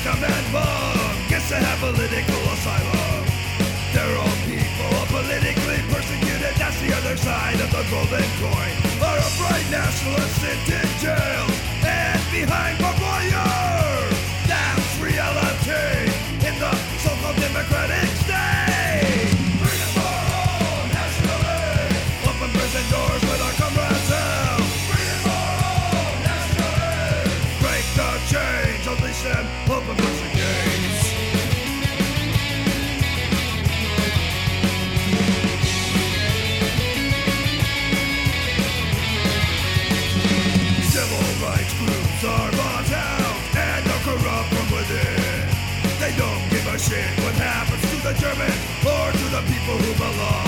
each command bomb to have political asylum. They're all people politically persecuted. That's the other side of the golden coin. German, or to the people who belong.